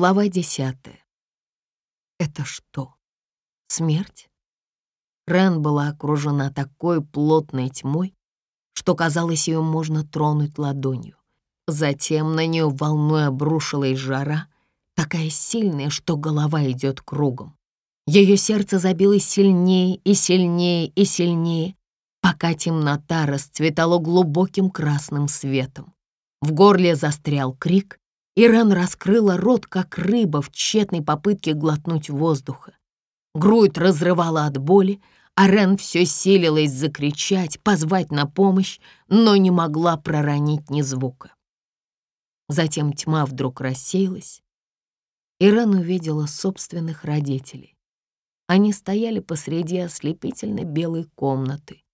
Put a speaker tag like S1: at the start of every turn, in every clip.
S1: Глава десятая. Это что, смерть? Рен была окружена такой плотной тьмой, что казалось, ее можно тронуть ладонью. Затем на нее волной обрушилась жара, такая сильная, что голова идет кругом. Ее сердце забилось сильнее и сильнее и сильнее, пока темнота расцветала глубоким красным светом. В горле застрял крик, Ирен раскрыла рот, как рыба в тщетной попытке глотнуть воздуха. Грудь разрывала от боли, а Рен все силилась закричать, позвать на помощь, но не могла проронить ни звука. Затем тьма вдруг рассеялась, и Рен увидела собственных родителей. Они стояли посреди ослепительной белой комнаты,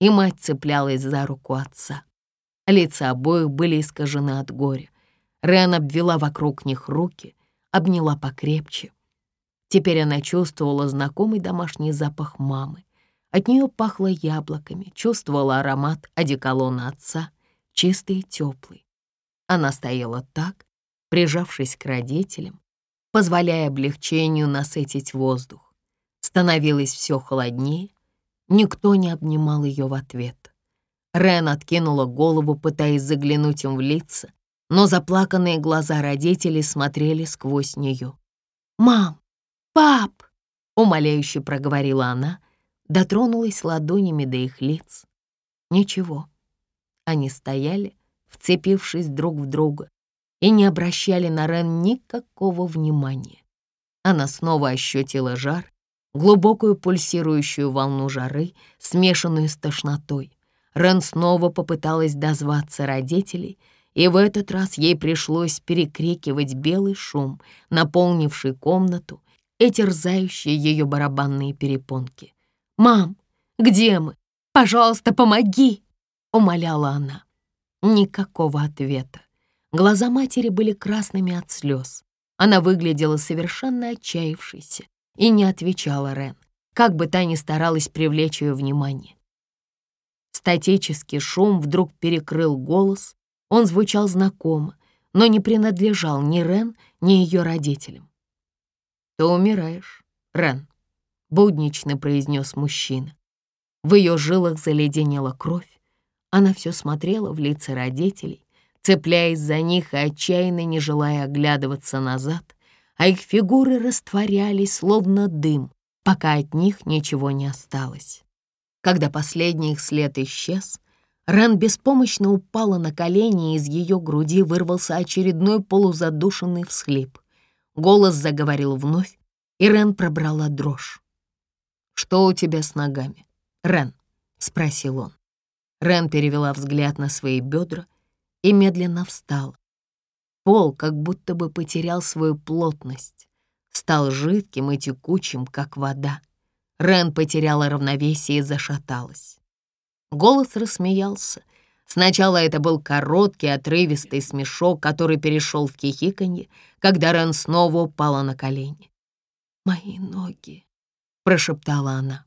S1: и мать цеплялась за руку отца. Лица обоих были искажены от горя. Рен обвела вокруг них руки, обняла покрепче. Теперь она чувствовала знакомый домашний запах мамы. От нее пахло яблоками, чувствовала аромат одеколона отца, чистый и теплый. Она стояла так, прижавшись к родителям, позволяя облегчению насытить воздух. Становилось все холоднее, никто не обнимал ее в ответ. Рен откинула голову, пытаясь заглянуть им в лица, но заплаканные глаза родителей смотрели сквозь нее. «Мам! Пап!» — умоляюще проговорила она, дотронулась ладонями до их лиц. Ничего. Они стояли, вцепившись друг в друга, и не обращали на Рен никакого внимания. Она снова ощутила жар, глубокую пульсирующую волну жары, смешанную с тошнотой. Рен снова попыталась дозваться родителей — и в этот раз ей пришлось перекрикивать белый шум, наполнивший комнату и терзающие ее барабанные перепонки. «Мам, где мы? Пожалуйста, помоги!» — умоляла она. Никакого ответа. Глаза матери были красными от слез. Она выглядела совершенно отчаявшейся и не отвечала Рен, как бы та ни старалась привлечь ее внимание. Статический шум вдруг перекрыл голос, он звучал знакомо, но не принадлежал ни Рен, ни ее родителям. «Ты умираешь, Рен», — буднично произнес мужчина. В ее жилах заледенела кровь. Она все смотрела в лица родителей, цепляясь за них и отчаянно не желая оглядываться назад, а их фигуры растворялись, словно дым, пока от них ничего не осталось. Когда последний их след исчез, Рен беспомощно упала на колени, и из ее груди вырвался очередной полузадушенный всхлип. Голос заговорил вновь, и Рен пробрала дрожь. «Что у тебя с ногами, Рен?» — спросил он. Рен перевела взгляд на свои бедра и медленно встала. Пол как будто бы потерял свою плотность, стал жидким и текучим, как вода. Рен потеряла равновесие и зашаталась. Голос рассмеялся. Сначала это был короткий, отрывистый смешок, который перешел в хихиканье, когда Рен снова упала на колени. «Мои ноги», — прошептала она.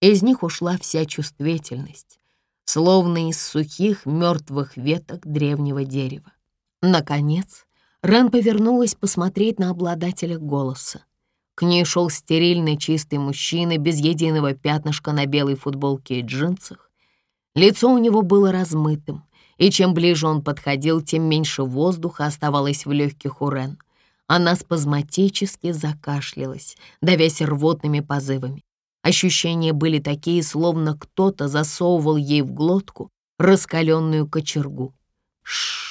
S1: Из них ушла вся чувствительность, словно из сухих мертвых веток древнего дерева. Наконец, Рен повернулась посмотреть на обладателя голоса. К ней шел стерильный чистый мужчина без единого пятнышка на белой футболке и джинсах. Лицо у него было размытым, и чем ближе он подходил, тем меньше воздуха оставалось в легких у Рен. Она спазматически закашлялась, давясь рвотными позывами. Ощущения были такие, словно кто-то засовывал ей в глотку раскаленную кочергу. Шш!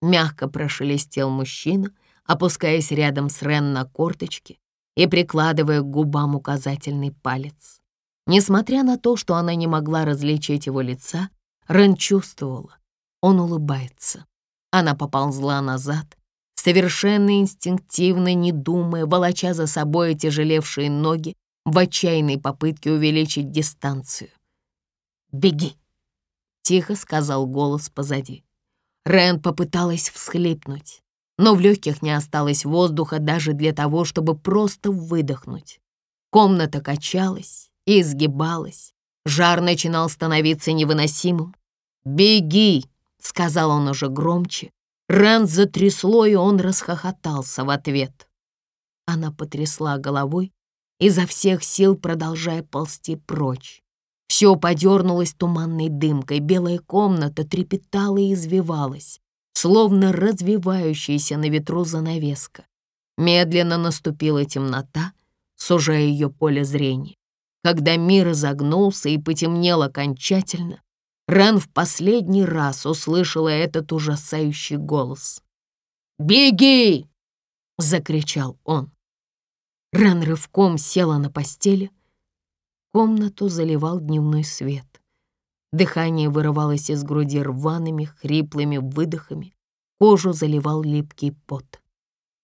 S1: мягко прошелестел мужчина, опускаясь рядом с Рен на корточки и прикладывая к губам указательный палец. Несмотря на то, что она не могла различить его лица, Рен чувствовала, он улыбается. Она поползла назад, совершенно инстинктивно, не думая, волоча за собой тяжелевшие ноги в отчаянной попытке увеличить дистанцию. «Беги!» — тихо сказал голос позади. Рен попыталась всхлипнуть, но в легких не осталось воздуха даже для того, чтобы просто выдохнуть. Комната качалась, и изгибалась. Жар начинал становиться невыносимым. «Беги!» — сказал он уже громче, Рен затрясло, и он расхохотался в ответ. Она потрясла головой, изо всех сил продолжая ползти прочь. Все подернулось туманной дымкой, белая комната трепетала и извивалась, словно развивающаяся на ветру занавеска. Медленно наступила темнота, сужая ее поле зрения. Когда мир изогнулся и потемнел окончательно, Рен в последний раз услышала этот ужасающий голос. «Беги!» — закричал он. Рен рывком села на постели. Комнату заливал дневной свет. Дыхание вырывалось из груди рваными, хриплыми выдохами. Кожу заливал липкий пот.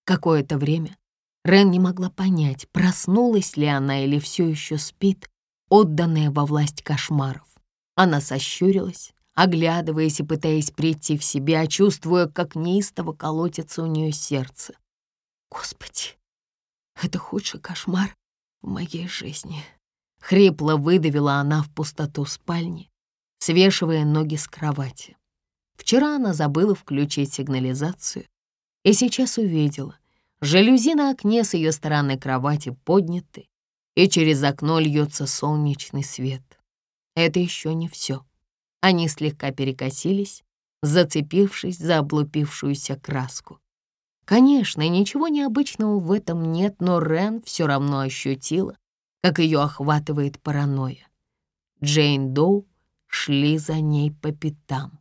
S1: Какое-то время Рен не могла понять, проснулась ли она или все еще спит, отданная во власть кошмаров. Она сощурилась, оглядываясь и пытаясь прийти в себя, чувствуя, как неистово колотится у нее сердце. «Господи, это худший кошмар в моей жизни», — хрипло выдавила она в пустоту спальни, свешивая ноги с кровати. Вчера она забыла включить сигнализацию и сейчас увидела, жалюзи на окне с ее стороны кровати подняты, и через окно льется солнечный свет. Это еще не все. Они слегка перекосились, зацепившись за облупившуюся краску. Конечно, ничего необычного в этом нет, но Рен все равно ощутила, как ее охватывает паранойя. Джейн Доу шли за ней по пятам.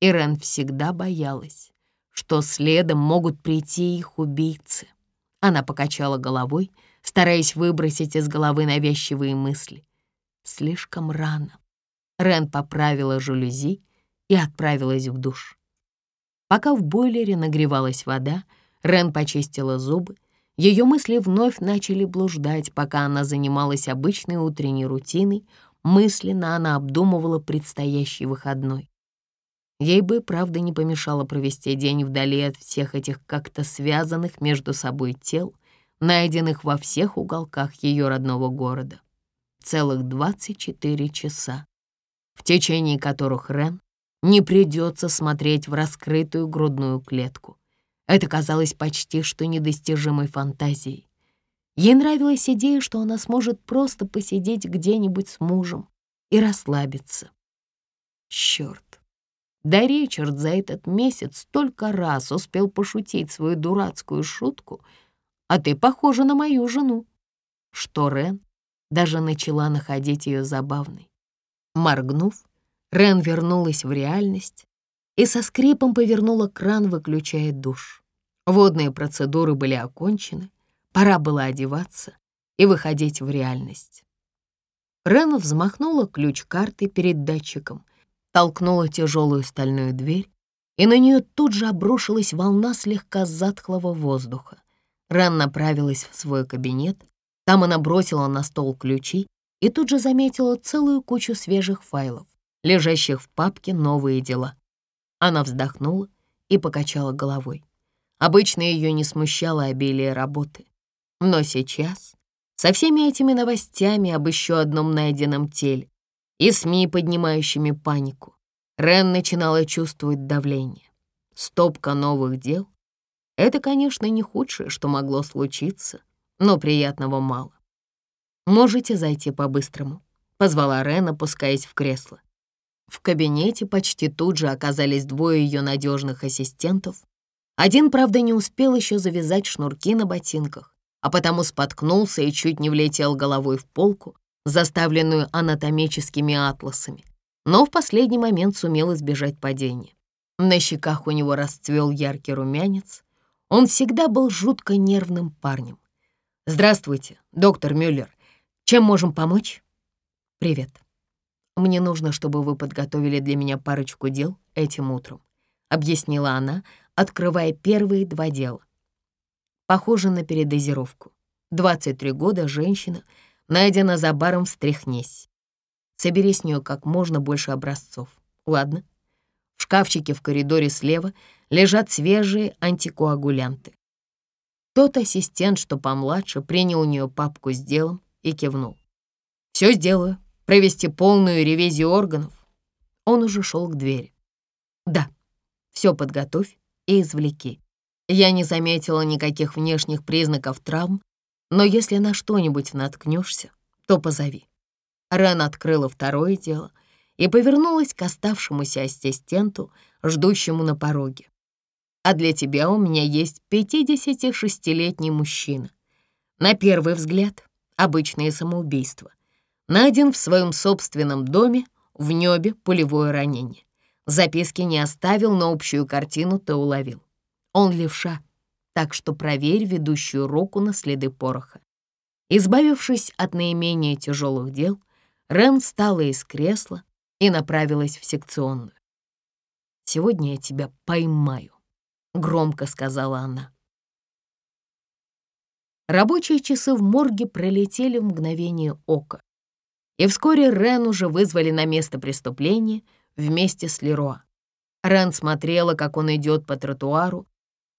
S1: И Рен всегда боялась, что следом могут прийти их убийцы. Она покачала головой, стараясь выбросить из головы навязчивые мысли. Слишком рано. Рен поправила жалюзи и отправилась в душ. Пока в бойлере нагревалась вода, Рен почистила зубы. Ее мысли вновь начали блуждать, пока она занималась обычной утренней рутиной. Мысленно она обдумывала предстоящий выходной. Ей бы, правда, не помешало провести день вдали от всех этих как-то связанных между собой тел, найденных во всех уголках ее родного города целых 24 часа, в течение которых Рен не придется смотреть в раскрытую грудную клетку. Это казалось почти что недостижимой фантазией. Ей нравилась идея, что она сможет просто посидеть где-нибудь с мужем и расслабиться. Черт! Да Ричард за этот месяц столько раз успел пошутить свою дурацкую шутку, а ты похожа на мою жену, что Рен даже начала находить ее забавной. Моргнув, Рен вернулась в реальность и со скрипом повернула кран, выключая душ. Водные процедуры были окончены, пора было одеваться и выходить в реальность. Рен взмахнула ключ-картой перед датчиком, толкнула тяжелую стальную дверь, и на нее тут же обрушилась волна слегка затхлого воздуха. Рен направилась в свой кабинет, там она бросила на стол ключи и тут же заметила целую кучу свежих файлов, лежащих в папке «Новые дела». Она вздохнула и покачала головой. Обычно ее не смущало обилие работы. Но сейчас, со всеми этими новостями об еще одном найденном теле и СМИ, поднимающими панику, Рен начинала чувствовать давление. Стопка новых дел — это, конечно, не худшее, что могло случиться — но приятного мало. «Можете зайти по-быстрому», — позвала Рен, опускаясь в кресло. В кабинете почти тут же оказались двое ее надежных ассистентов. Один, правда, не успел еще завязать шнурки на ботинках, а потому споткнулся и чуть не влетел головой в полку, заставленную анатомическими атласами, но в последний момент сумел избежать падения. На щеках у него расцвел яркий румянец. Он всегда был жутко нервным парнем. «Здравствуйте, доктор Мюллер. Чем можем помочь?» «Привет. Мне нужно, чтобы вы подготовили для меня парочку дел этим утром», — объяснила она, открывая первые два дела. Похоже на передозировку. 23 года, женщина, найдена за баром «Встряхнись». Собери с нее как можно больше образцов, ладно? В шкафчике в коридоре слева лежат свежие антикоагулянты. Тот ассистент, что помладше, принял у нее папку с делом и кивнул. «Все сделаю. Провести полную ревизию органов». Он уже шел к двери. «Да, все подготовь и извлеки. Я не заметила никаких внешних признаков травм, но если на что-нибудь наткнешься, то позови». Рен открыла второе дело и повернулась к оставшемуся ассистенту, ждущему на пороге. «А для тебя у меня есть 56-летний мужчина. На первый взгляд — обычное самоубийство. Найден в своем собственном доме, в небе пулевое ранение. Записки не оставил, но общую картину ты уловил. Он левша, так что проверь ведущую руку на следы пороха. Избавившись от наименее тяжелых дел, Рен встала из кресла и направилась в секционную. «Сегодня я тебя поймаю», — громко сказала она. Рабочие часы в морге пролетели в мгновение ока, и вскоре Рен уже вызвали на место преступления вместе с Леруа. Рен смотрела, как он идет по тротуару,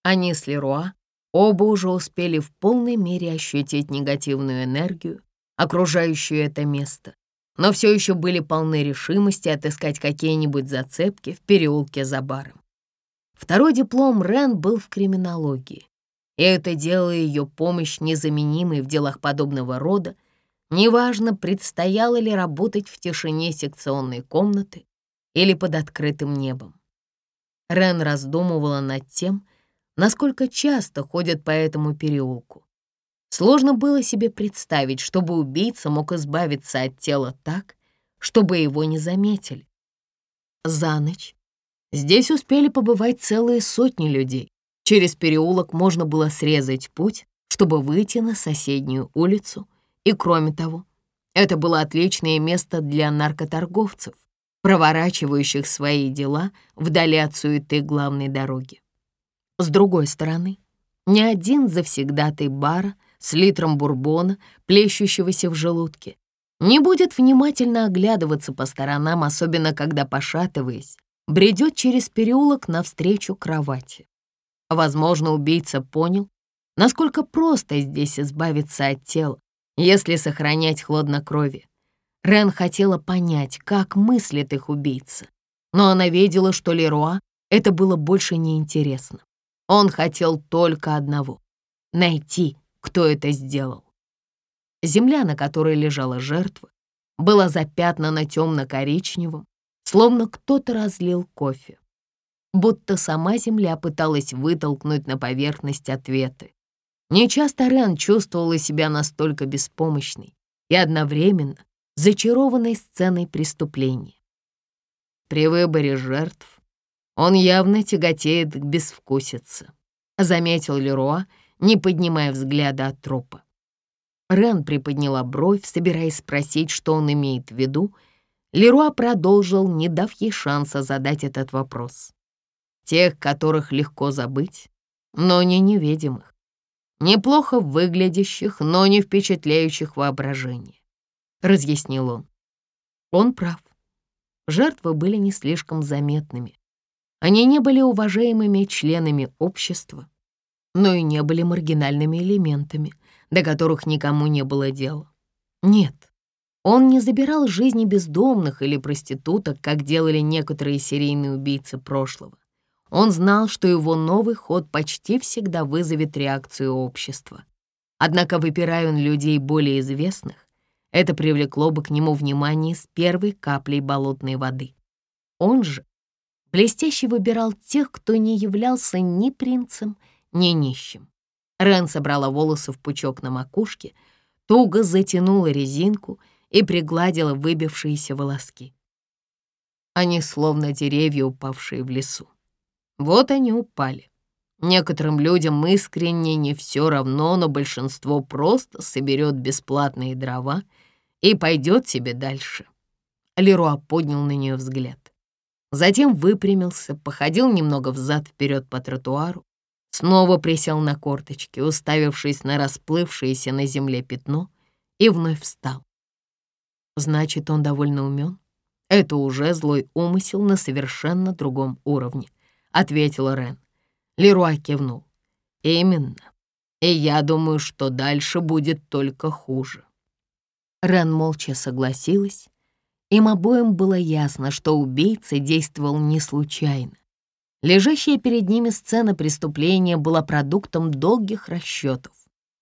S1: они с Леруа оба уже успели в полной мере ощутить негативную энергию, окружающую это место, но все еще были полны решимости отыскать какие-нибудь зацепки в переулке за баром. Второй диплом Рен был в криминологии, и это делало ее помощь незаменимой в делах подобного рода, неважно, предстояло ли работать в тишине секционной комнаты или под открытым небом. Рен раздумывала над тем, насколько часто ходят по этому переулку. Сложно было себе представить, чтобы убийца мог избавиться от тела так, чтобы его не заметили. За ночь здесь успели побывать целые сотни людей. Через переулок можно было срезать путь, чтобы выйти на соседнюю улицу. И кроме того, это было отличное место для наркоторговцев, проворачивающих свои дела вдали от суеты главной дороги. С другой стороны, ни один завсегдатый бара с литром бурбона, плещущегося в желудке, не будет внимательно оглядываться по сторонам, особенно когда, пошатываясь, бредет через переулок навстречу кровати. Возможно, убийца понял, насколько просто здесь избавиться от тела, если сохранять хладнокровие. Рен хотела понять, как мыслит их убийца, но она видела, что Леруа это было больше неинтересно. Он хотел только одного — найти, кто это сделал. Земля, на которой лежала жертва, была запятнана темно-коричневым, словно кто-то разлил кофе. Будто сама земля пыталась вытолкнуть на поверхность ответы. Нечасто Рен чувствовала себя настолько беспомощной и одновременно зачарованной сценой преступления. При выборе жертв он явно тяготеет к безвкусице», — заметил Леруа, не поднимая взгляда от трупа. Рен приподняла бровь, собираясь спросить, что он имеет в виду. Леруа продолжил, не дав ей шанса задать этот вопрос. «Тех, которых легко забыть, но не невидимых. Неплохо выглядящих, но не впечатляющих воображение», — разъяснил он. Он прав. Жертвы были не слишком заметными, они не были уважаемыми членами общества, но и не были маргинальными элементами, до которых никому не было дела. Нет, он не забирал жизни бездомных или проституток, как делали некоторые серийные убийцы прошлого. Он знал, что его новый ход почти всегда вызовет реакцию общества. Однако, выпирая он людей более известных, это привлекло бы к нему внимание с первой каплей болотной воды. Он же блестяще выбирал тех, кто не являлся ни принцем, ни нищим. Рен собрала волосы в пучок на макушке, туго затянула резинку и пригладила выбившиеся волоски. Они словно деревья, упавшие в лесу. Вот они упали. Некоторым людям искренне не все равно, но большинство просто соберет бесплатные дрова и пойдет себе дальше. Леруа поднял на нее взгляд. Затем выпрямился, походил немного взад-вперед по тротуару, снова присел на корточки, уставившись на расплывшееся на земле пятно, и вновь встал. Значит, он довольно умен. Это уже злой умысел на совершенно другом уровне, ответила Рен. Леруа кивнул. Именно. И я думаю, что дальше будет только хуже. Рен молча согласилась, им обоим было ясно, что убийца действовал не случайно. Лежащая перед ними сцена преступления была продуктом долгих расчетов,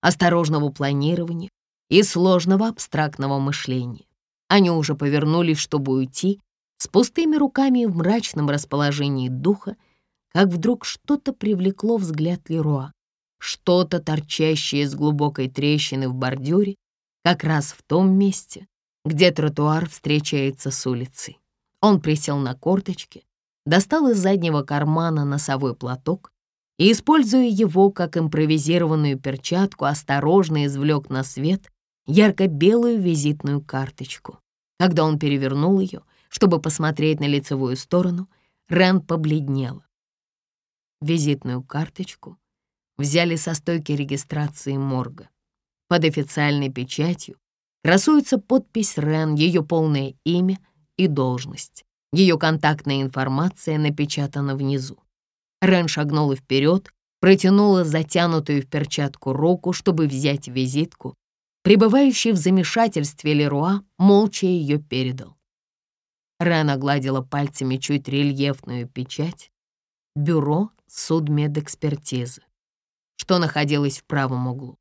S1: осторожного планирования и сложного абстрактного мышления. Они уже повернулись, чтобы уйти, с пустыми руками и в мрачном расположении духа, как вдруг что-то привлекло взгляд Леруа, что-то торчащее из глубокой трещины в бордюре, как раз в том месте, где тротуар встречается с улицей. Он присел на корточки, достал из заднего кармана носовой платок и, используя его как импровизированную перчатку, осторожно извлек на свет ярко-белую визитную карточку. Когда он перевернул ее, чтобы посмотреть на лицевую сторону, Рен побледнела. Визитную карточку взяли со стойки регистрации морга. Под официальной печатью красуется подпись Рен, ее полное имя и должность. Ее контактная информация напечатана внизу. Рен шагнула вперед, протянула затянутую в перчатку руку, чтобы взять визитку. Пребывающий в замешательстве Леруа молча ее передал. Рен огладила пальцами чуть рельефную печать. Бюро судмедэкспертизы, что находилось в правом углу.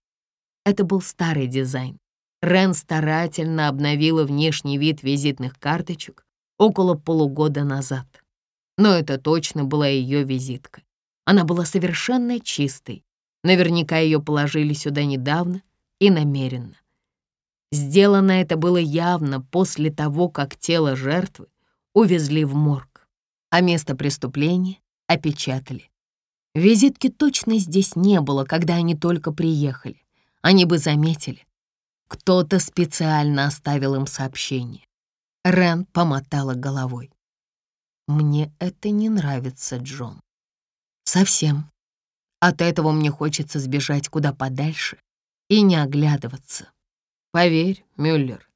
S1: Это был старый дизайн. Рен старательно обновила внешний вид визитных карточек, около полугода назад. Но это точно была ее визитка. Она была совершенно чистой. Наверняка ее положили сюда недавно и намеренно. Сделано это было явно после того, как тело жертвы увезли в морг, а место преступления опечатали. Визитки точно здесь не было, когда они только приехали. Они бы заметили. Кто-то специально оставил им сообщение. Рен помотала головой. «Мне это не нравится, Джон. Совсем. От этого мне хочется сбежать куда подальше и не оглядываться. Поверь, Мюллер,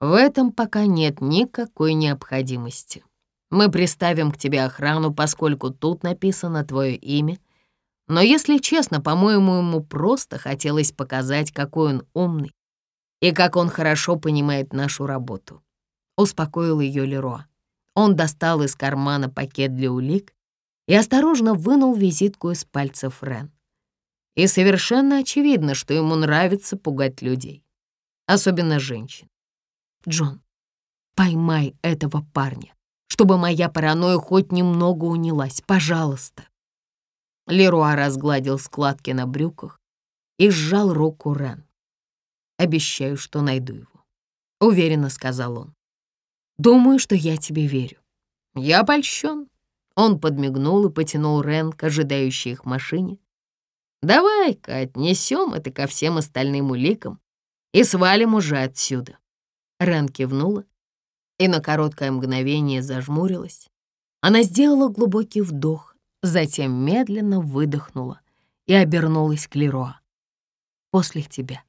S1: в этом пока нет никакой необходимости. Мы приставим к тебе охрану, поскольку тут написано твое имя. Но, если честно, по-моему, ему просто хотелось показать, какой он умный и как он хорошо понимает нашу работу успокоил ее Леруа. Он достал из кармана пакет для улик и осторожно вынул визитку из пальцев Рен. И совершенно очевидно, что ему нравится пугать людей, особенно женщин. «Джон, поймай этого парня, чтобы моя паранойя хоть немного унялась, пожалуйста». Леруа разгладил складки на брюках и сжал руку Рен. «Обещаю, что найду его», — уверенно сказал он. Думаю, что я тебе верю. Я польщен. Он подмигнул и потянул Рен к ожидающей их машине. Давай-ка отнесем это ко всем остальным уликам и свалим уже отсюда. Рен кивнула и на короткое мгновение зажмурилась. Она сделала глубокий вдох, затем медленно выдохнула и обернулась к Леруа. «После тебя».